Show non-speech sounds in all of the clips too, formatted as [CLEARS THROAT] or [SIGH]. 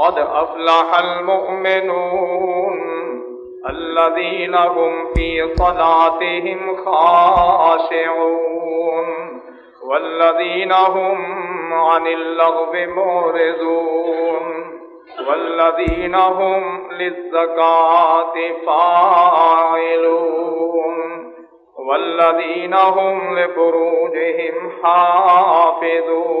قد أفلح المؤمنون الذين هم في صلاتهم خاشعون والذين هم عن اللغب مورزون والذين هم للزكاة فاعلون والذين هم لفروجهم حافظون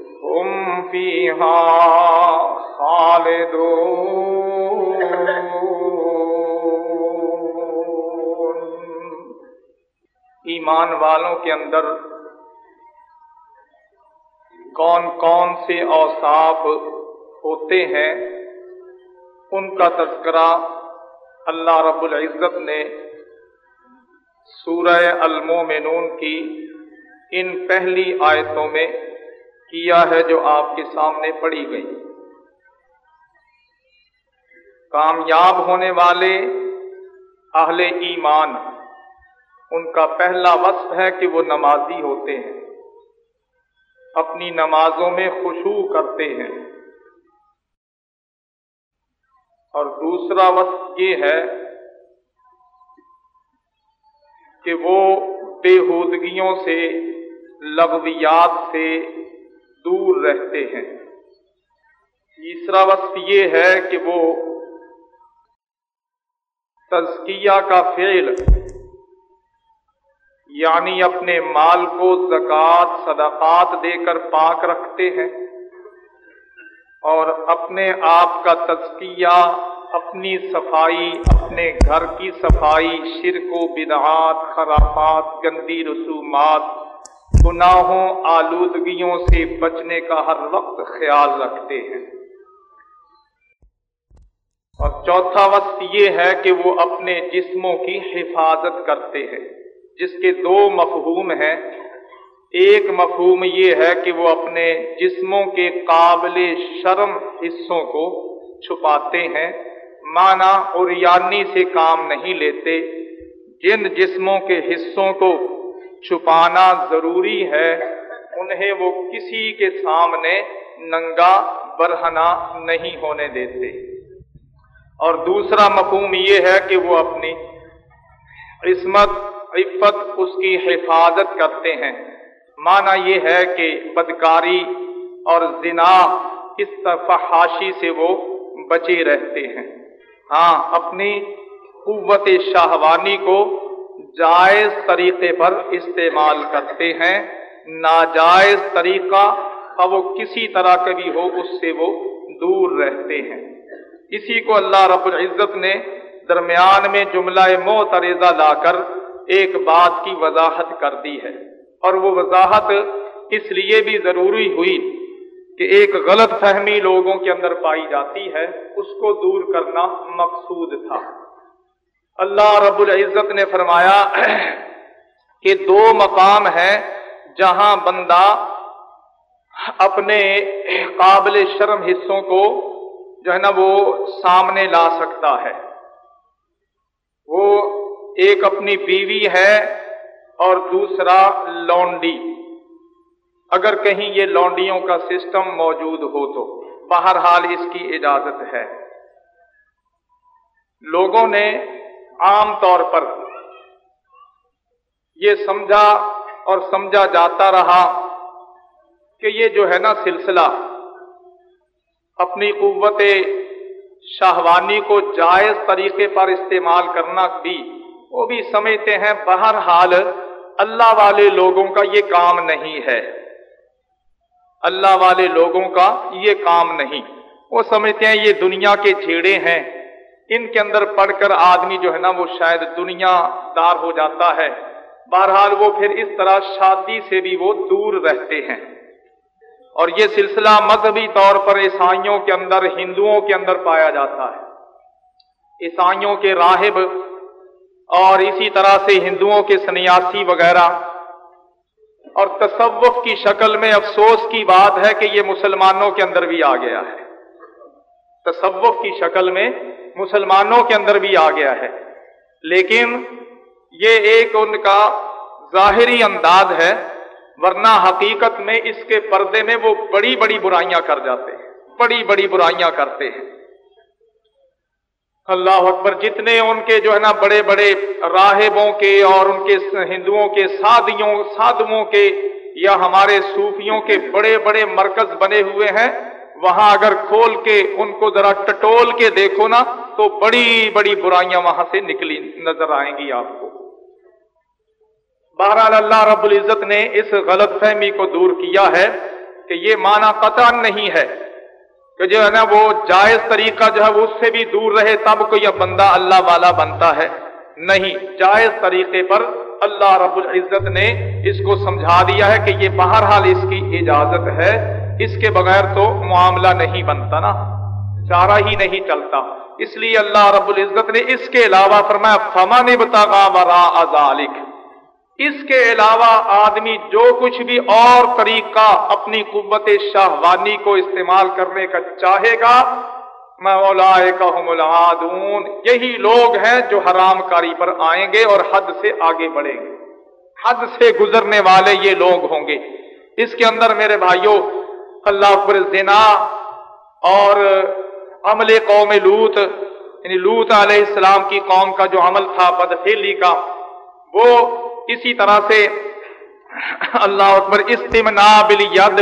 هم فيها خالدون۔ ایمان والوں کے اندر کون کون سے اوصاف ہوتے ہیں، ان کا تذکرہ اللہ رب العزت نے سورہ المومنون کی ان پہلی آیتوں میں کیا ہے جو آپ کے سامنے پڑھی گئی۔ کامیاب ہونے والے اہل ایمان، ان کا پہلا وصف ہے کہ وہ نمازی ہوتے ہیں۔ اپنی نمازوں میں خوشبو کرتے ہیں۔ اور دوسرا وصف یہ ہے کہ وہ بےحودگیوں سے، لغویات سے دور رہتے ہیں۔ تیسرا وصف یہ ہے کہ وہ تزکیہ کا فعل یعنی اپنے مال کو زکوٰۃ، صدقات دے کر پاک رکھتے ہیں اور اپنے آپ کا تزکیہ، اپنی صفائی، اپنے گھر کی صفائی، شرک و بدعات، خرافات، گندی رسومات گناہوں، آلودگیوں سے بچنے کا ہر وقت خیال رکھتے ہیں۔ اور چوتھا وقت یہ ہے کہ وہ اپنے جسموں کی حفاظت کرتے ہیں، جس کے دو مفہوم ہیں۔ ایک مفہوم یہ ہے کہ وہ اپنے جسموں کے قابل شرم حصوں کو چھپاتے ہیں مانا اور یعنی سے کام نہیں لیتے۔ جن جسموں کے حصوں کو چھپانا ضروری ہے، انہیں وہ کسی کے سامنے ننگا برہنا نہیں ہونے دیتے۔ اور دوسرا مفہوم یہ ہے کہ وہ اپنی عصمت، عفت اس کی حفاظت کرتے ہیں۔ مانا یہ ہے کہ بدکاری اور زنا اس فحاشی سے وہ بچے رہتے ہیں۔ ہاں اپنی قوت شاہوانی کو جائز طریقے پر استعمال کرتے ہیں۔ ناجائز طریقہ اب وہ کسی طرح کا بھی ہو، اس سے وہ دور رہتے ہیں۔ اسی کو اللہ رب العزت نے درمیان میں جملہ معترضہ لا کر ایک بات کی وضاحت کر دی ہے۔ اور وہ وضاحت اس لیے بھی ضروری ہوئی کہ ایک غلط فہمی لوگوں کے اندر پائی جاتی ہے، اس کو دور کرنا مقصود تھا۔ اللہ رب العزت نے فرمایا [CLEARS THROAT] کہ دو مقام ہیں جہاں بندہ اپنے قابل شرم حصوں کو جو ہے نا وہ سامنے لا سکتا ہے۔ وہ ایک اپنی بیوی ہے اور دوسرا لونڈی۔ اگر کہیں یہ لونڈیوں کا سسٹم موجود ہو تو بہرحال اس کی اجازت ہے۔ لوگوں نے عام طور پر یہ سمجھا اور سمجھا جاتا رہا کہ یہ جو ہے نا سلسلہ اپنی قوت شاہوانی کو جائز طریقے پر استعمال کرنا بھی، وہ بھی سمجھتے ہیں بہرحال اللہ والے لوگوں کا یہ کام نہیں ہے۔ اللہ والے لوگوں کا یہ کام نہیں۔ وہ سمجھتے ہیں یہ دنیا کے چھیڑے ہیں۔ ان کے اندر پڑھ کر آدمی جو ہے نا وہ شاید دنیا دار ہو جاتا ہے۔ بہرحال وہ پھر اس طرح شادی سے بھی وہ دور رہتے ہیں۔ اور یہ سلسلہ مذہبی طور پر عیسائیوں کے اندر، ہندوؤں کے اندر پایا جاتا ہے۔ عیسائیوں کے راہب اور اسی طرح سے ہندوؤں کے سنیاسی وغیرہ۔ اور تصوف کی شکل میں افسوس کی بات ہے کہ یہ مسلمانوں کے اندر بھی آ گیا ہے۔ تصوف کی شکل میں مسلمانوں کے اندر بھی آ گیا ہے۔ لیکن یہ ایک ان کا ظاہری انداز ہے، ورنہ حقیقت میں اس کے پردے میں وہ بڑی بڑی برائیاں کر جاتے ہیں، بڑی بڑی برائیاں کرتے ہیں۔ اللہ اکبر، جتنے ان کے جو ہے نا بڑے بڑے راہبوں کے اور ان کے ہندوؤں کے سادیوں سادموں کے یا ہمارے صوفیوں کے بڑے بڑے مرکز بنے ہوئے ہیں وہاں اگر کھول کے ان کو ذرا ٹٹول کے دیکھو نا، تو بڑی بڑی برائیاں وہاں سے نکلی، نظر آئیں گی آپ کو۔ بہرحال اللہ رب العزت نے اس غلط فہمی کو دور کیا ہے کہ یہ معنی قطع نہیں ہے کہ جو ہے نا، وہ جائز طریقہ جو ہے، وہ اس سے بھی دور رہے تب کوئی بندہ اللہ والا بنتا ہے۔ نہیں، جائز طریقے پر اللہ رب العزت نے اس کو سمجھا دیا ہے کہ یہ بہرحال اس کی اجازت ہے۔ اس کے بغیر تو معاملہ نہیں بنتا نا، چارہ ہی نہیں چلتا۔ اس لیے اللہ رب العزت نے اس کے علاوہ فرمایا فما نے بتا اس کے علاوہ آدمی جو کچھ بھی اور طریقہ اپنی قوت شاہوانی کو استعمال کرنے کا چاہے گا مولا یہی لوگ ہیں جو حرام کاری پر آئیں گے اور حد سے آگے بڑھیں گے۔ حد سے گزرنے والے یہ لوگ ہوں گے۔ اس کے اندر میرے بھائیوں اللہ اکبر زنا اور عمل قوم لوت یعنی لوت علیہ السلام کی قوم کا جو عمل تھا بدفیلی کا، وہ اسی طرح سے اللہ اکبر استمنا بل ید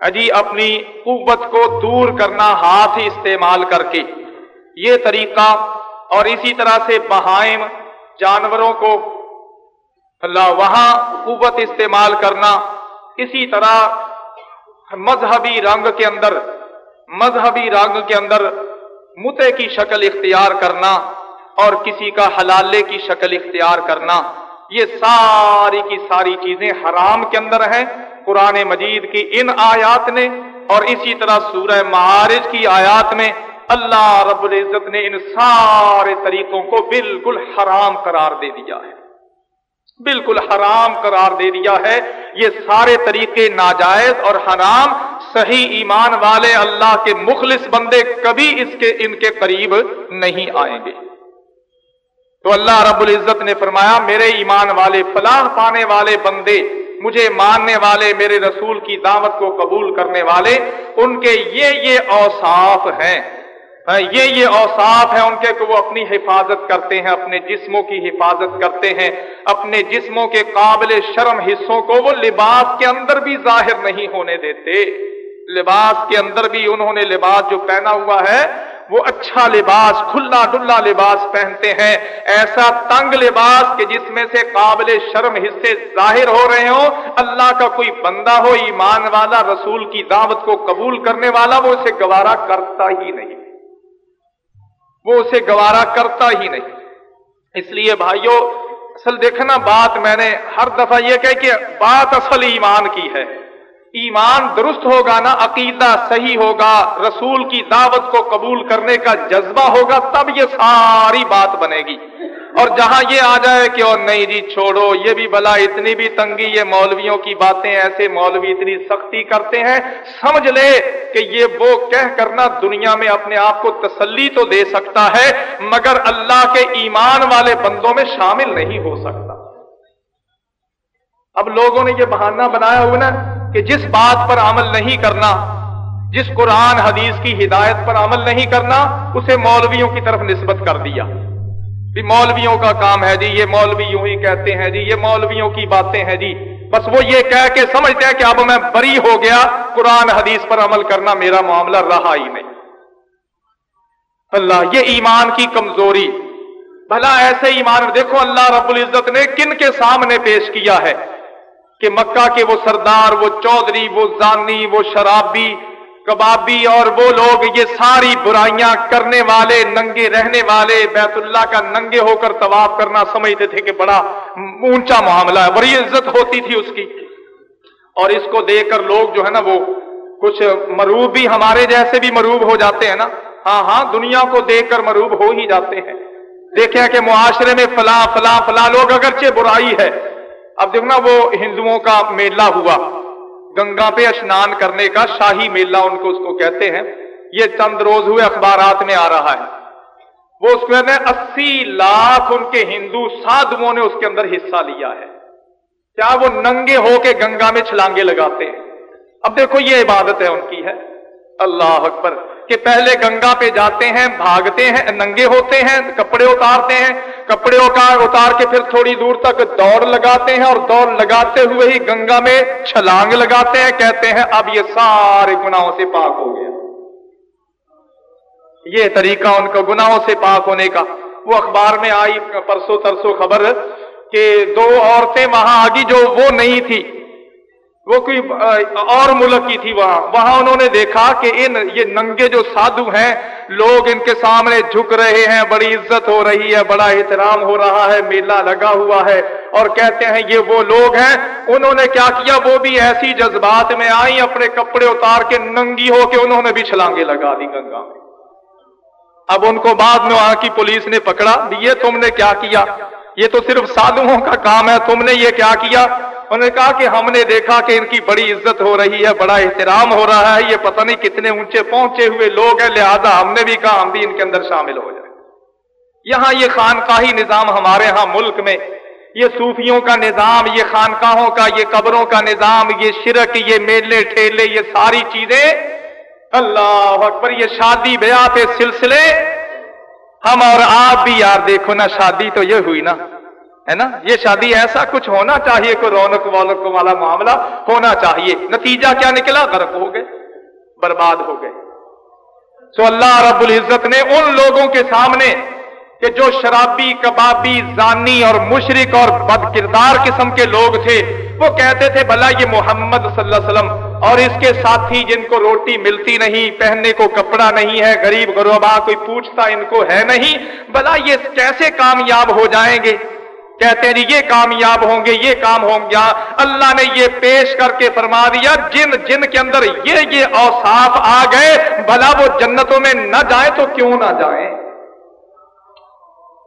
اجی اپنی قوت کو دور کرنا ہاتھ استعمال کر کے۔ یہ طریقہ اور اسی طرح سے بہائم جانوروں کو اللہ وہاں قوت استعمال کرنا، اسی طرح مذہبی رنگ کے اندر، مذہبی رنگ کے اندر متے کی شکل اختیار کرنا اور کسی کا حلالے کی شکل اختیار کرنا، یہ ساری کی ساری چیزیں حرام کے اندر ہیں۔ قرآن مجید کی ان آیات نے اور اسی طرح سورہ معارج کی آیات میں اللہ رب العزت نے ان سارے طریقوں کو بالکل حرام قرار دے دیا ہے۔ بالکل حرام قرار دے دیا ہے۔ یہ سارے طریقے ناجائز اور حرام۔ صحیح ایمان والے اللہ کے مخلص بندے کبھی اس کے، ان کے قریب نہیں آئیں گے۔ تو اللہ رب العزت نے فرمایا، میرے ایمان والے، فلاح پانے والے بندے، مجھے ماننے والے، میرے رسول کی دعوت کو قبول کرنے والے، ان کے یہ یہ اوصاف ہیں۔ یہ یہ اوصاف ہیں ان کے کہ وہ اپنی حفاظت کرتے ہیں، اپنے جسموں کی حفاظت کرتے ہیں، اپنے جسموں کے قابل شرم حصوں کو وہ لباس کے اندر بھی ظاہر نہیں ہونے دیتے۔ لباس کے اندر بھی انہوں نے لباس جو پہنا ہوا ہے، وہ اچھا لباس، کھلا ڈلا لباس پہنتے ہیں۔ ایسا تنگ لباس کہ جس میں سے قابل شرم حصے ظاہر ہو رہے ہوں، اللہ کا کوئی بندہ ہو، ایمان والا، رسول کی دعوت کو قبول کرنے والا، وہ اسے گوارا کرتا ہی نہیں۔ وہ اسے گوارا کرتا ہی نہیں۔ اس لیے بھائیوں اصل دیکھنا بات میں نے ہر دفعہ یہ کہ بات اصل ایمان کی ہے۔ ایمان درست ہوگا نا عقیدہ صحیح ہوگا، رسول کی دعوت کو قبول کرنے کا جذبہ ہوگا، تب یہ ساری بات بنے گی۔ اور جہاں یہ آ جائے کہ اور نہیں جی چھوڑو، یہ بھی بلا اتنی بھی تنگی، یہ مولویوں کی باتیں ایسے مولوی اتنی سختی کرتے ہیں۔ سمجھ لے کہ یہ وہ کہہ کرنا دنیا میں اپنے آپ کو تسلی تو دے سکتا ہے، مگر اللہ کے ایمان والے بندوں میں شامل نہیں ہو سکتا۔ اب لوگوں نے یہ بہانہ بنایا ہوا نا کہ جس بات پر عمل نہیں کرنا، جس قرآن حدیث کی ہدایت پر عمل نہیں کرنا، اسے مولویوں کی طرف نسبت کر دیا۔ بھی مولویوں کا کام ہے جی یہ مولوی یوں ہی کہتے ہیں جی یہ مولویوں کی باتیں ہیں جی۔ بس وہ یہ کہہ کے سمجھتے ہیں کہ اب میں بری ہو گیا، قرآن حدیث پر عمل کرنا میرا معاملہ رہا ہی نہیں۔ اللہ، یہ ایمان کی کمزوری۔ بھلا ایسے ایمان، دیکھو اللہ رب العزت نے کن کے سامنے پیش کیا ہے کہ مکہ کے وہ سردار، وہ چودھری، وہ زانی، وہ شرابی کبابی اور وہ لوگ یہ ساری برائیاں کرنے والے، ننگے رہنے والے، بیت اللہ کا ننگے ہو کر طواف کرنا سمجھتے تھے کہ بڑا اونچا معاملہ ہے، بڑی عزت ہوتی تھی اس کی۔ اور اس کو دیکھ کر لوگ جو ہے نا وہ کچھ مروب بھی ہمارے جیسے بھی مروب ہو جاتے ہیں نا۔ ہاں ہاں دنیا کو دیکھ کر مروب ہو ہی جاتے ہیں۔ دیکھیں کہ معاشرے میں فلاں فلاں فلاں لوگ اگرچہ برائی ہے۔ اب دیکھنا وہ ہندوؤں کا میلہ ہوا۔ گنگا پہ اسنان کرنے کا شاہی میلہ ان کو اس کو کہتے ہیں۔ یہ چند روز ہوئے اخبارات میں آ رہا ہے۔ وہ اس میں اسی لاکھ ان کے ہندو سادھوؤں نے اس کے اندر حصہ لیا ہے۔ کیا وہ ننگے ہو کے گنگا میں چھلانگے لگاتے ہیں؟ اب دیکھو یہ عبادت ہے ان کی ہے۔ اللہ اکبر۔ کہ پہلے گنگا پہ جاتے ہیں، بھاگتے ہیں، ننگے ہوتے ہیں، کپڑے اتارتے ہیں۔ کپڑے اتار کے پھر تھوڑی دور تک دوڑ لگاتے ہیں اور دوڑ لگاتے ہوئے ہی گنگا میں چھلانگ لگاتے ہیں، کہتے ہیں، اب یہ سارے گناہوں سے پاک ہو گیا۔ یہ طریقہ ان کا گناہوں سے پاک ہونے کا۔ وہ اخبار میں آئی پرسوں ترسوں خبر کہ دو عورتیں وہاں آگی جو وہ نہیں تھی۔ وہ کوئی اور ملک کی تھی وہاں۔ وہاں انہوں نے دیکھا کہ ان یہ ننگے جو سادھو ہیں، لوگ ان کے سامنے جھک رہے ہیں، بڑی عزت ہو رہی ہے، بڑا احترام ہو رہا ہے، میلہ لگا ہوا ہے۔ اور کہتے ہیں، یہ وہ لوگ ہیں۔ انہوں نے کیا کیا؟ وہ بھی ایسی جذبات میں آئی اپنے کپڑے اتار کے ننگی ہو کے انہوں نے بھی چھلانگے لگا دی گنگا میں۔ اب ان کو بعد میں وہاں کی پولیس نے پکڑا۔ یہ تم نے کیا کیا؟ یہ تو صرف سادھوؤں کا کام ہے، تم نے یہ کیا کیا؟ انہوں نے کہا کہ ہم نے دیکھا کہ ان کی بڑی عزت ہو رہی ہے، بڑا احترام ہو رہا ہے۔ یہ پتہ نہیں کتنے اونچے پہنچے ہوئے لوگ ہیں، لہذا ہم نے بھی کہا ہم بھی ان کے اندر شامل ہو جائیں۔ یہاں یہ خانقاہی نظام ہمارے ہاں ملک میں، یہ صوفیوں کا نظام، یہ خانقاہوں کا، یہ قبروں کا نظام، یہ شرک، یہ میلے، ٹھیلے، یہ ساری چیزیں۔ اللہ اکبر، یہ شادی بیاہ پہ سلسلے۔ ہم اور آپ بھی یار دیکھو نا، شادی تو یہ ہوئی نا۔ ہے نا؟ یہ شادی ایسا کچھ ہونا چاہیے کوئی رونق وونق والا معاملہ ہونا چاہیے۔ نتیجہ کیا نکلا؟ غرق ہو گئے، برباد ہو گئے۔ تو اللہ رب العزت نے ان لوگوں کے سامنے کہ جو شرابی، کبابی، زانی اور مشرق اور بد کردار قسم کے لوگ تھے، وہ کہتے تھے، بھلا یہ محمد صلی اللہ علیہ وسلم اور اس کے ساتھی جن کو روٹی ملتی نہیں، پہننے کو کپڑا نہیں ہے، غریب غربا کوئی پوچھتا ان کو ہے نہیں، بھلا یہ کیسے کامیاب ہو جائیں گے؟ کہتے ہیں یہ کامیاب ہوں گے، یہ کام ہوں گیا۔ اللہ نے یہ پیش کر کے فرما دیا، جن جن کے اندر یہ یہ اوصاف آ گئے، بھلا وہ جنتوں میں نہ جائیں تو کیوں نہ جائیں؟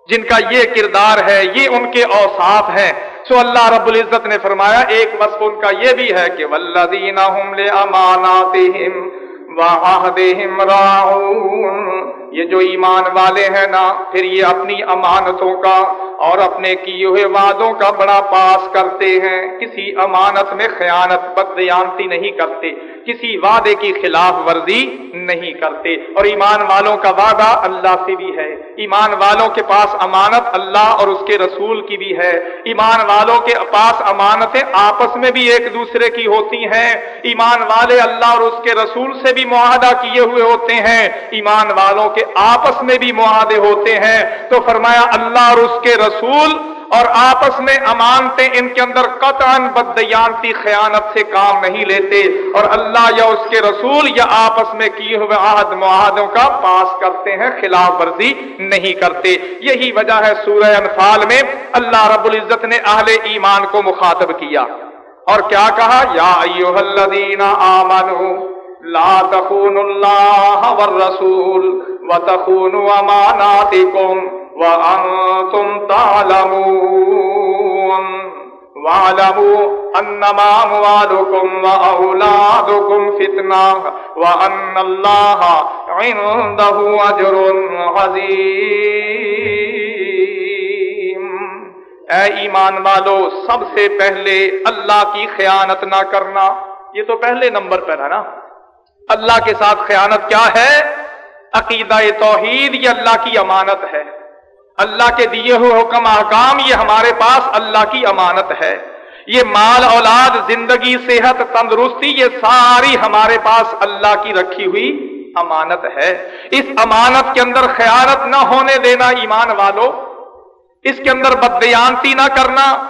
جن کا یہ کردار ہے، یہ ان کے اوصاف ہیں۔ سو اللہ رب العزت نے فرمایا، ایک وصف ان کا یہ بھی ہے کہ ولدین اماناتہم وعہدہم راعون یہ جو ایمان والے ہیں نا، پھر یہ اپنی امانتوں کا اور اپنے کیے ہوئے وعدوں کا بڑا پاس کرتے ہیں۔ کسی امانت میں خیانت بدیانتی نہیں کرتے۔ کسی وعدے کی خلاف ورزی نہیں کرتے۔ اور ایمان والوں کا وعدہ اللہ سے بھی ہے۔ ایمان والوں کے پاس امانت اللہ اور اس کے رسول کی بھی ہے۔ ایمان والوں کے پاس امانتیں آپس میں بھی ایک دوسرے کی ہوتی ہیں۔ ایمان والے اللہ اور اس کے رسول سے بھی معاہدہ کیے ہوئے ہوتے ہیں۔ ایمان والوں کے کے آپس میں بھی معاہدے ہوتے ہیں تو فرمایا اللہ اور اس کے رسول اور آپس میں امانتے ان کے اندر قطعا بدیانتی خیانت سے کام نہیں لیتے اور اللہ یا اس کے رسول یا آپس میں کیے ہوئے عہد معاہدوں کا پاس کرتے ہیں، خلاف ورزی نہیں کرتے۔ یہی وجہ ہے سورہ انفال میں اللہ رب العزت نے اہل ایمان کو مخاطب کیا اور کیا کہا؟ یا ایوہ الذین آمنوا لا تخونوا اللہ والرسول وتخونوا اماناتکم وأنتم تعلمون. واعلموا أنما أموالكم وأولادكم فتنة وأن الله عنده أجر عظيم اے ایمان والو، سب سے پہلے اللہ کی خیانت نہ کرنا، یہ تو پہلے نمبر پر ہے نا؟ اللہ کے ساتھ خیانت کیا ہے؟ عقیدہ توحید یہ اللہ کی امانت ہے۔ اللہ کے دیے ہوئے حکم احکام یہ ہمارے پاس اللہ کی امانت ہے۔ یہ مال، اولاد، زندگی، صحت، تندرستی، یہ ساری ہمارے پاس اللہ کی رکھی ہوئی امانت ہے۔ اس امانت کے اندر خیانت نہ ہونے دینا ایمان والو۔ اس کے اندر بدیانتی نہ کرنا۔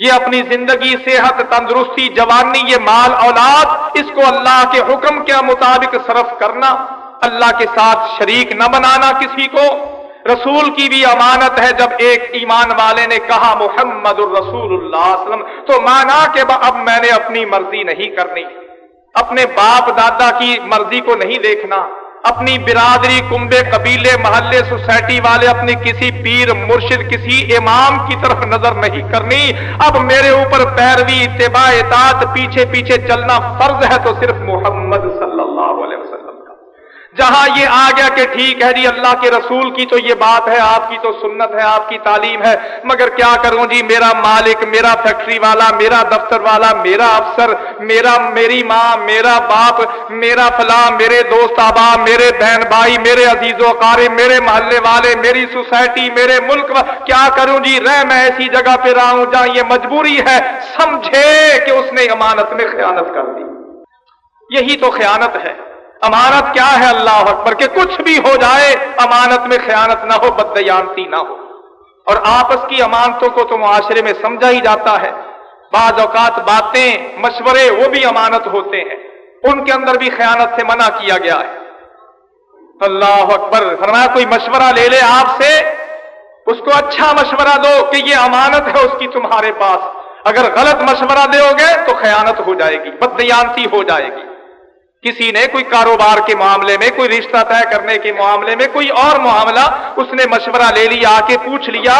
یہ اپنی زندگی، صحت، تندرستی، جوانی، یہ مال، اولاد، اس کو اللہ کے حکم کے مطابق صرف کرنا، اللہ کے ساتھ شریک نہ بنانا کسی کو۔ رسول کی بھی امانت ہے جب ایک ایمان والے نے کہا، محمد الرسول اللہ وسلم. تو مانا کہ اب میں نے اپنی مرضی نہیں کرنی۔ اپنے باپ دادا کی مرضی کو نہیں دیکھنا۔ اپنی برادری، کنبے، قبیلے، محلے، سوسائٹی والے، اپنی کسی پیر، مرشد، کسی امام کی طرف نظر نہیں کرنی۔ اب میرے اوپر پیروی، اتباع، اطاعت، پیچھے پیچھے چلنا فرض ہے تو صرف محمد صلی اللہ جہاں یہ آ گیا کہ ٹھیک ہے جی اللہ کے رسول کی تو یہ بات ہے، آپ کی تو سنت ہے، آپ کی تعلیم ہے، مگر کیا کروں جی؟ میرا مالک، میرا فیکٹری والا، میرا دفتر والا، میرا افسر، میرا، میری ماں، میرا باپ، میرا فلاں، میرے دوست آبا، میرے بہن بھائی، میرے عزیز و قارے میرے محلے والے، میری سوسائٹی، میرے ملک، کیا کروں جی؟ رہ میں ایسی جگہ پہ رہا ہوں جہاں یہ مجبوری ہے، سمجھے کہ اس نے امانت میں خیانت کر دی۔ یہی تو خیانت ہے۔ امانت کیا ہے اللہ اکبر کہ کچھ بھی ہو جائے، امانت میں خیانت نہ ہو بدیانتی نہ ہو۔ اور آپس کی امانتوں کو تو معاشرے میں سمجھا ہی جاتا ہے۔ بعض اوقات باتیں، مشورے، وہ بھی امانت ہوتے ہیں۔ ان کے اندر بھی خیانت سے منع کیا گیا ہے۔ اللہ اکبر، فرمایا کوئی مشورہ لے لے آپ سے، اس کو اچھا مشورہ دو کہ یہ امانت ہے اس کی تمہارے پاس۔ اگر غلط مشورہ دو گے تو خیانت ہو جائے گی بدیانتی ہو جائے گی۔ کسی نے کوئی کاروبار کے معاملے میں، کوئی رشتہ طے کرنے کے معاملے میں، کوئی اور معاملہ اس نے مشورہ لے لیا، آ کے پوچھ لیا۔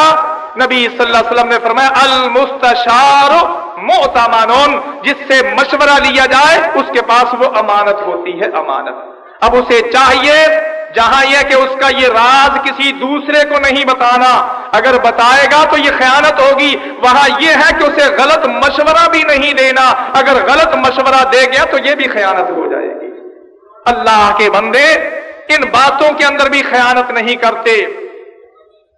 نبی صلی اللہ علیہ وسلم نے فرمایا، المستشار معتمانون جس سے مشورہ لیا جائے، اس کے پاس وہ امانت ہوتی ہے، امانت۔ اب اسے چاہیے جہاں یہ کہ اس کا یہ راز کسی دوسرے کو نہیں بتانا، اگر بتائے گا تو یہ خیانت ہوگی۔ وہاں یہ ہے کہ اسے غلط مشورہ بھی نہیں دینا۔ اگر غلط مشورہ دے گیا تو یہ بھی خیانت ہو جائے گی۔ اللہ کے بندے ان باتوں کے اندر بھی خیانت نہیں کرتے۔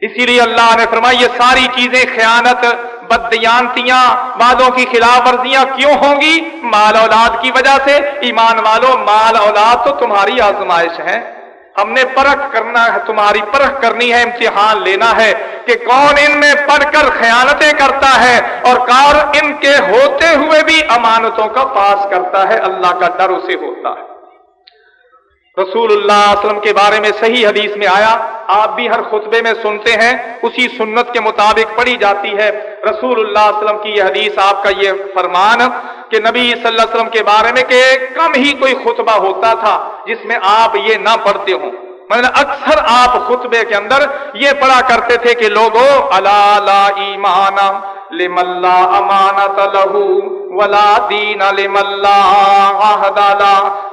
اسی لیے اللہ نے فرمایا، یہ ساری چیزیں خیانت، بدیانتیاں وعدوں کی خلاف ورزیاں کیوں ہوں گی؟ مال اولاد کی وجہ سے۔ ایمان والوں مال اولاد تو تمہاری آزمائش ہے۔ ہم نے پرکھ کرنا ہے، تمہاری پرکھ کرنی ہے، امتحان لینا ہے کہ کون ان میں پڑھ کر خیانتیں کرتا ہے اور کار ان کے ہوتے ہوئے بھی امانتوں کا پاس کرتا ہے۔ اللہ کا ڈر اسے ہوتا ہے۔ رسول اللہ علیہ وسلم کے بارے میں صحیح حدیث میں آیا، آپ بھی ہر خطبے میں سنتے ہیں، اسی سنت کے مطابق پڑھی جاتی ہے۔ رسول اللہ علیہ وسلم کی یہ حدیث، آپ کا یہ فرمان کہ نبی صلی اللہ علیہ وسلم کے بارے میں کہ کم ہی کوئی خطبہ ہوتا تھا جس میں آپ یہ نہ پڑھتے ہوں۔ مطلب اکثر آپ خطبے کے اندر یہ پڑھا کرتے تھے کہ لوگوں اللہ ایمان امانت لہو ولا دین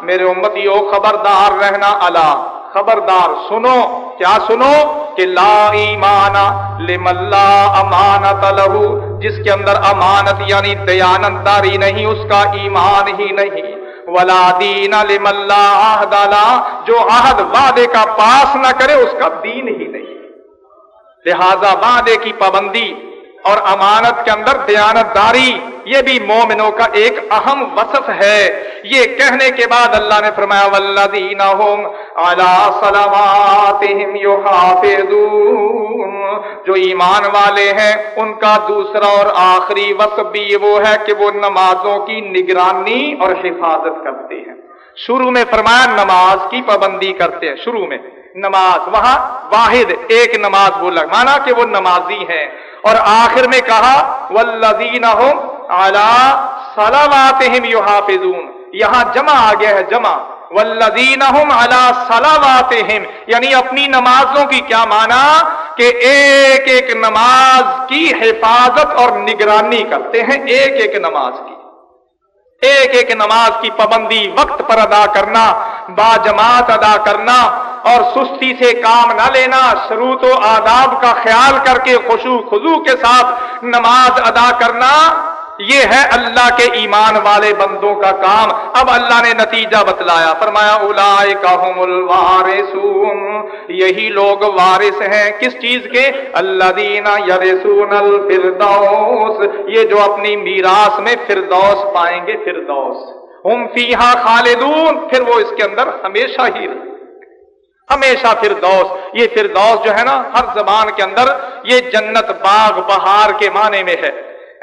میرے امتیو، خبردار رہنا اللہ خبردار، سنو، کیا سنو کہ لا ایمان لم اللہ امانت لہو، جس کے اندر امانت یعنی دیانتداری نہیں، اس کا ایمان ہی نہیں۔ ولا دین لم اللہ جو عہد وعدے کا پاس نہ کرے، اس کا دین ہی نہیں۔ لہذا وعدے کی پابندی اور امانت کے اندر دیانت داری یہ بھی مومنوں کا ایک اہم وصف ہے۔ یہ کہنے کے بعد اللہ نے فرمایا، والذین هم علی صلواتهم یحافظون جو ایمان والے ہیں، ان کا دوسرا اور آخری وصف بھی وہ ہے کہ وہ نمازوں کی نگرانی اور حفاظت کرتے ہیں۔ شروع میں فرمایا، نماز کی پابندی کرتے ہیں۔ شروع میں نماز، وہاں واحد، ایک نماز بولا مانا کہ وہ نمازی ہیں۔ اور آخر میں کہا ولزین یحافظون. یہاں جمع آ گیا ہے، جمع. ولزین یعنی اپنی نمازوں کی کیا مانا کہ ایک ایک نماز کی حفاظت اور نگرانی کرتے ہیں، ایک ایک نماز کی. ایک ایک نماز کی پابندی وقت پر ادا کرنا، با جماعت ادا کرنا اور سستی سے کام نہ لینا شروط و آداب کا خیال کر کے خوشو خزو کے ساتھ نماز ادا کرنا، یہ ہے اللہ کے ایمان والے بندوں کا کام۔ اب اللہ نے نتیجہ بتلایا۔ فرمایا الوارثون۔ یہی لوگ وارث ہیں۔ کس چیز کے؟ اللہ دینا یرسون الفردوس۔ یہ جو اپنی میراث میں فردوس پائیں گے، فردوس۔ ہم فیہا خالدون۔ پھر وہ اس کے اندر ہمیشہ ہی رہے ہمیشہ فردوس، یہ فردوس جو ہے نا، ہر زبان کے اندر یہ جنت باغ بہار کے معنی میں ہے۔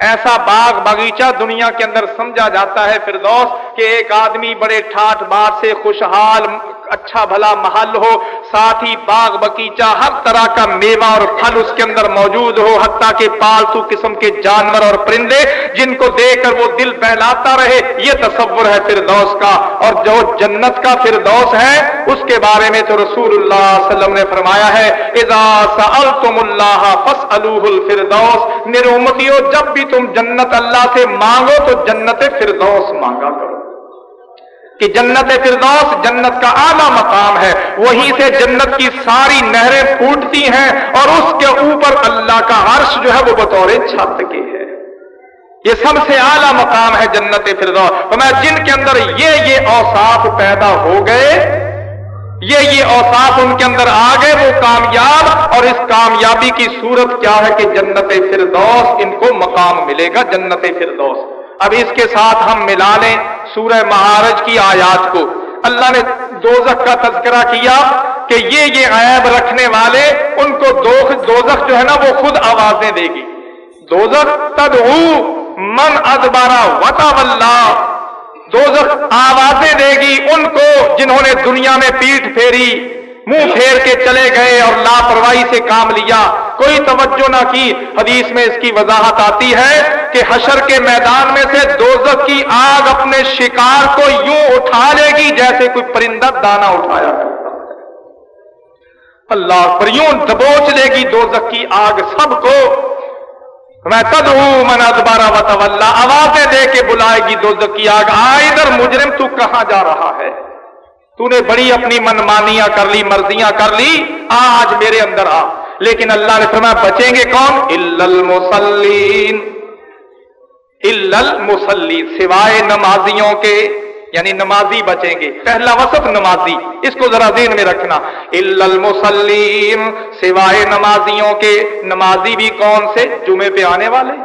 ایسا باغ باغیچہ دنیا کے اندر سمجھا جاتا ہے فردوس کہ ایک آدمی بڑے ٹھاٹ بار سے خوشحال اچھا بھلا محل ہو، ساتھ ہی باغ بگیچہ ہر طرح کا میوہ اور پھل اس کے اندر موجود ہو، حتیٰ کہ پالتو قسم کے جانور اور پرندے جن کو دیکھ کر وہ دل بہلاتا رہے۔ یہ تصور ہے فردوس کا۔ اور جو جنت کا فردوس ہے، اس کے بارے میں تو رسول اللہ صلی اللہ علیہ وسلم نے فرمایا ہے، اذا سألتم اللہ فاسألوه الفردوس نرومتیو، جب بھی تم جنت اللہ سے مانگو تو جنت فردوس مانگا کرو۔ کہ جنت فردوس جنت کا اعلیٰ مقام ہے، وہیں سے جنت کی ساری نہریں پھوٹتی ہیں اور اس کے اوپر اللہ کا عرش جو ہے وہ بطور چھت کے ہے۔ یہ سب سے اعلیٰ مقام ہے جنت فردوس۔ تو میں جن کے اندر یہ یہ اوساف پیدا ہو گئے، یہ یہ اوساف ان کے اندر آ گئے، وہ کامیاب۔ اور اس کامیابی کی صورت کیا ہے کہ جنت فردوس ان کو مقام ملے گا، جنت فردوس۔ اب اس کے ساتھ ہم ملا لیں سورہ مہارج کی آیات کو۔ اللہ نے دوزخ کا تذکرہ کیا کہ یہ یہ عیب رکھنے والے ان کو دوزخ جو ہے نا وہ خود آوازیں دے گی۔ دوزخ تدعو من ادبارہ وطا اللہ دوزخ آوازیں دے گی ان کو جنہوں نے دنیا میں پیٹ پھیری۔ منہ پھیر کے چلے گئے اور لاپرواہی سے کام لیا۔ کوئی توجہ نہ کی۔ حدیث میں اس کی وضاحت آتی ہے کہ حشر کے میدان میں سے دوزخ کی آگ اپنے شکار کو یوں اٹھا لے گی جیسے کوئی پرندہ دانا اٹھایا اللہ پر یوں دبوچ لے گی دوزخ کی آگ سب کو۔ میں تد ہوں منا دوبارہ وطولہ آوازیں دے کے بلائے گی دوزخ کی آگ۔ آ، ادھر مجرم تو کہاں جا رہا ہے؟ تو نے بڑی اپنی منمانیاں کر لی مرضیاں کر لی آج میرے اندر آ لیکن اللہ نے فرمایا بچیں گے کون المسلین المسلین سوائے نمازیوں کے یعنی نمازی بچیں گے پہلا وسط نمازی اس کو ذرا ذہن میں رکھنا المسلیم سوائے نمازیوں کے نمازی بھی کون سے جمعے پہ آنے والے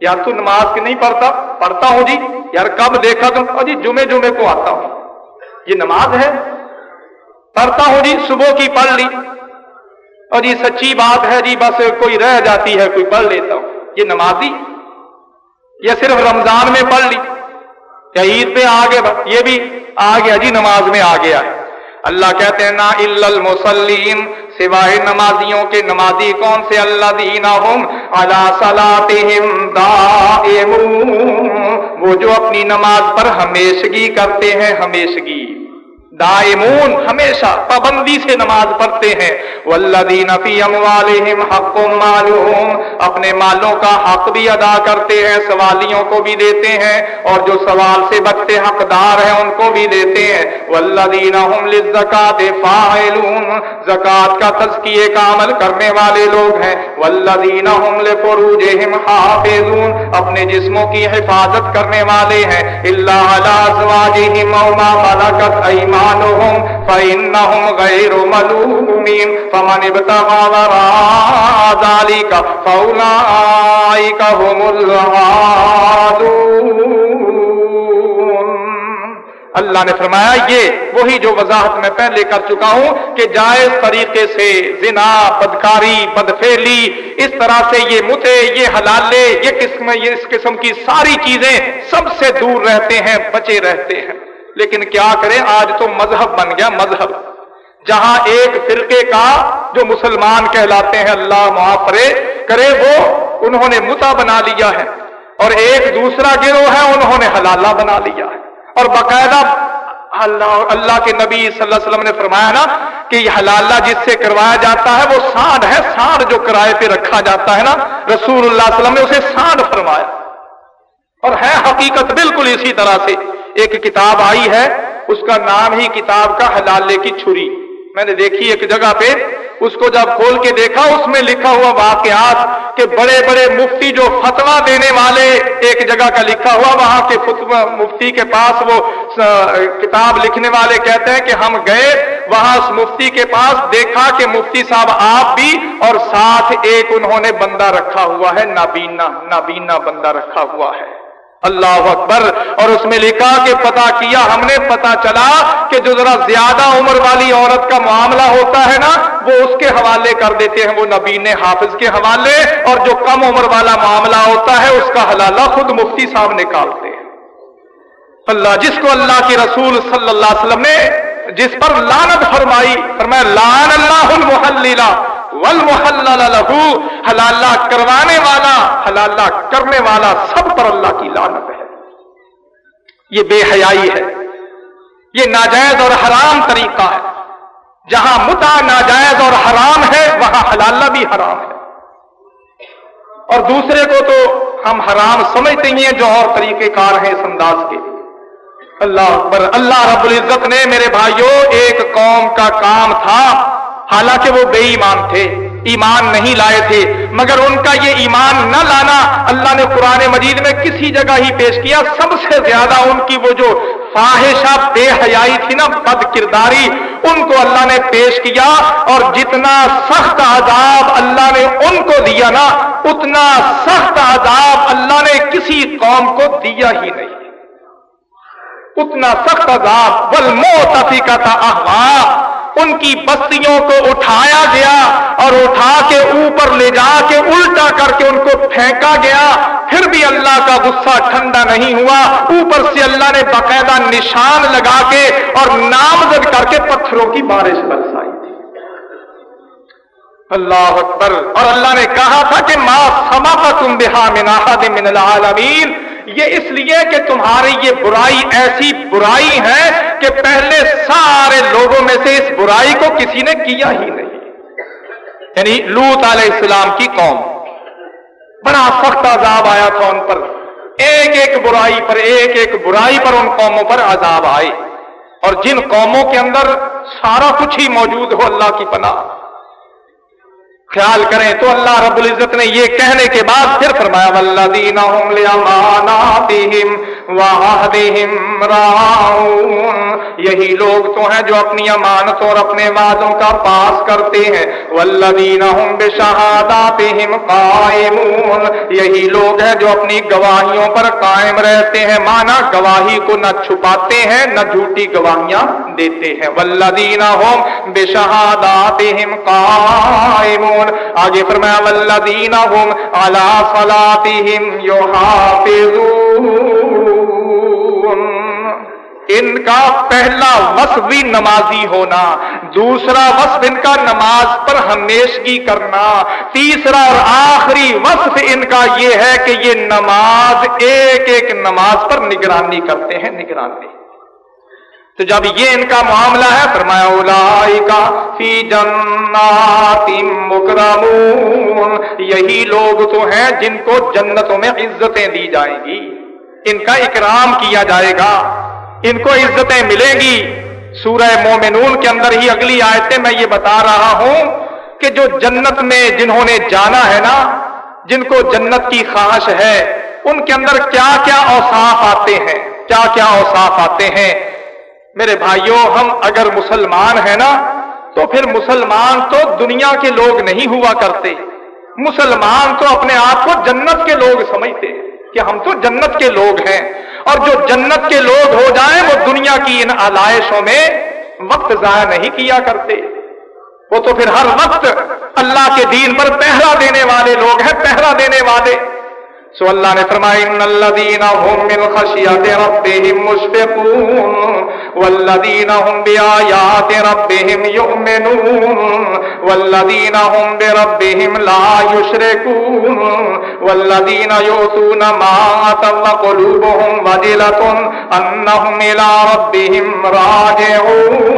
یار تو نماز کے نہیں پڑھتا پڑھتا ہوں جی یار کب دیکھا تم جی جمعے جمعے کو آتا ہوں یہ نماز ہے۔ پڑھتا ہوں جی صبح کی پڑھ لی۔ اور یہ سچی بات ہے جی بس کوئی رہ جاتی ہے، کوئی پڑھ لیتا ہوں۔ یہ نمازی۔ یا صرف رمضان میں پڑھ لی۔ یا عید پہ آ گیا یہ بھی آ گیا جی نماز میں آ گیا ہے اللہ کہتے ہیں، نا المسلیم سوائے نمازیوں کے نمازی، کون سے؟ اللہ دینا ہوں اللہ صلاتہم وہ جو اپنی نماز پر ہمیشگی کرتے ہیں، ہمیشگی۔ دائمون ہمیشہ پابندی سے نماز پڑھتے ہیں۔ والذین فی اموالہم حق معلوم اپنے مالوں کا حق بھی ادا کرتے ہیں، سوالیوں کو بھی دیتے ہیں اور جو سوال سے بچتے حقدار ہیں ان کو بھی دیتے ہیں۔ والذین هم للزکات فاعلون زکات کا تزکیے کا عمل کرنے والے لوگ ہیں۔ والذین هم لفروجہم حافظون اپنے جسموں کی حفاظت کرنے والے ہیں۔ الا علی ازواجہم او ما ملکت ایمان أيمانهم فإنهم غير ملومين فمن ابتغى وراء ذلك فأولئك هم العادون اللہ نے فرمایا یہ وہی جو وضاحت میں پہلے کر چکا ہوں کہ جائز طریقے سے زنا بدکاری بدفیلی اس طرح سے یہ متے یہ حلالے یہ قسم یہ اس قسم کی ساری چیزیں سب سے دور رہتے ہیں بچے رہتے ہیں لیکن کیا کریں، آج تو مذہب بن گیا مذہب۔ جہاں ایک فرقے کا جو مسلمان کہلاتے ہیں، اللہ معافرے کرے وہ، انہوں نے متا بنا لیا ہے۔ اور ایک دوسرا گروہ ہے، انہوں نے حلالہ بنا لیا ہے۔ اور باقاعدہ اللہ اللہ کے نبی صلی اللہ علیہ وسلم نے فرمایا نا کہ یہ حلالہ جس سے کروایا جاتا ہے، وہ سانڈ ہے۔ سانڈ جو کرائے پہ رکھا جاتا ہے نا، رسول اللہ علیہ وسلم نے اسے سانڈ فرمایا۔ اور ہے حقیقت بالکل اسی طرح سے۔ ایک کتاب آئی ہے، اس کا نام ہی کتاب کا حلالے کی چھری۔ میں نے دیکھی ایک جگہ پہ، اس کو جب کھول کے دیکھا، اس میں لکھا ہوا واقعات کہ بڑے بڑے مفتی جو فتوا دینے والے ایک جگہ کا لکھا ہوا، وہاں کے مفتی کے پاس وہ کتاب لکھنے والے کہتے ہیں کہ ہم گئے، وہاں اس مفتی کے پاس دیکھا کہ مفتی صاحب آپ بھی اور ساتھ ایک انہوں نے بندہ رکھا ہوا ہے، نابینا نابینا بندہ رکھا ہوا ہے۔ اللہ اکبر، اور اس میں لکھا کہ پتا کیا، ہم نے پتا چلا کہ جو ذرا زیادہ عمر والی عورت کا معاملہ ہوتا ہے نا، وہ اس کے حوالے کر دیتے ہیں، وہ نبین حافظ کے حوالے، اور جو کم عمر والا معاملہ ہوتا ہے، اس کا حلالہ خود مفتی صاحب نکالتے ہیں۔ اللہ، جس کو اللہ کے رسول صلی اللہ علیہ وسلم نے جس پر لانت فرمائی فرمایا لان اللہ المحللہ والمحلل لہو، حلالہ کروانے والا، حلالہ کرنے والا سب پر اللہ کی لانت ہے۔ یہ بے حیائی ہے۔ یہ ناجائز اور حرام طریقہ ہے۔ جہاں متا ناجائز اور حرام ہے، وہاں حلالہ بھی حرام ہے۔ اور دوسرے کو تو ہم حرام سمجھتے ہی ہیں، جو اور طریقے کار ہیں اس انداز کے۔ اللہ اکبر۔ اللہ رب العزت نے میرے بھائیوں، ایک قوم کا کام تھا۔ حالانکہ وہ بے ایمان تھے، ایمان نہیں لائے تھے، مگر ان کا یہ ایمان نہ لانا اللہ نے قرآن مجید میں کسی جگہ ہی پیش کیا۔ سب سے زیادہ ان کی وہ جو فاحشہ، بے حیائی تھی نا، بد کرداری، ان کو اللہ نے پیش کیا۔ اور جتنا سخت عذاب اللہ نے ان کو دیا نا، اتنا سخت عذاب اللہ نے کسی قوم کو دیا ہی نہیں۔ اتنا سخت عذاب بل موت کا تھا ان کی بستیوں کو اٹھایا گیا اور اٹھا کے اوپر لے جا کے الٹا کر کے ان کو پھینکا گیا۔ پھر بھی اللہ کا غصہ ٹھنڈا نہیں ہوا۔ اوپر سے اللہ نے باقاعدہ نشان لگا کے اور نامزد کر کے پتھروں کی بارش برسائی۔ تھی اللہ اکبر۔ اور اللہ نے کہا تھا کہ ماں سما کا تم بہا من العالمین یہ اس لیے کہ تمہاری یہ برائی ایسی برائی ہے کہ پہلے سارے لوگوں میں سے اس برائی کو کسی نے کیا ہی نہیں۔ یعنی لوت علیہ السلام کی قوم۔ بڑا سخت عذاب آیا تھا ان پر۔ ایک ایک برائی پر، ایک ایک برائی پر ان قوموں پر عذاب آئے۔ اور جن قوموں کے اندر سارا کچھ ہی موجود ہو، اللہ کی پناہ۔ خیال کریں تو اللہ رب العزت نے یہ کہنے کے بعد پھر فرمایا والذین هم لاماناتهم وعهدهم راعون یہی لوگ تو ہیں جو اپنی امانتوں اور اپنے وعدوں کا پاس کرتے ہیں۔ والذین هم بشهاداتهم قائمون یہی لوگ ہیں جو اپنی گواہیوں پر قائم رہتے ہیں۔ مانا گواہی کو نہ چھپاتے ہیں، نہ جھوٹی گواہیاں دیتے ہیں۔ والذین هم بشهاداتهم قائمون آگے فرمایا والذین هم علی صلاتهم یحافظون ان کا پہلا وصف بھی نمازی ہونا، دوسرا وصف ان کا نماز پر ہمیشگی کرنا، تیسرا اور آخری وصف ان کا یہ ہے کہ یہ نماز ایک ایک نماز پر نگرانی کرتے ہیں، نگرانی۔ تو جب یہ ان کا معاملہ ہے، فرمایا فی جنات مکرمون، یہی لوگ تو ہیں جن کو جنتوں میں عزتیں دی جائیں گی۔ ان کا اکرام کیا جائے گا۔ ان کو عزتیں ملیں گی۔ سورہ مومنون کے اندر ہی اگلی آیتیں میں یہ بتا رہا ہوں کہ جو جنت میں جنہوں نے جانا ہے نا، جن کو جنت کی خواہش ہے، ان کے اندر کیا کیا اوصاف آتے ہیں؟ کیا کیا اوصاف آتے ہیں؟ میرے بھائیوں ہم اگر مسلمان ہیں نا، تو پھر مسلمان تو دنیا کے لوگ نہیں ہوا کرتے۔ مسلمان تو اپنے آپ کو جنت کے لوگ سمجھتے کہ ہم تو جنت کے لوگ ہیں۔ اور جو جنت کے لوگ ہو جائیں، وہ دنیا کی ان آلائشوں میں وقت ضائع نہیں کیا کرتے۔ وہ تو پھر ہر وقت اللہ کے دین پر پہرا دینے والے لوگ ہیں، پہرا دینے والے۔ سو اللہ نے فرمایا، ان الذين هم من خشيه ربهم مشفقون والذين هم بآيات ربهم يؤمنون والذين هم بربهم لا يشركون والذين يؤتون ما اتى قلوبهم وجلة انهم الى ربهم راجعون